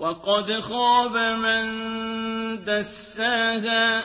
وَقَدْ خَابَ مَن دَسَّاهَا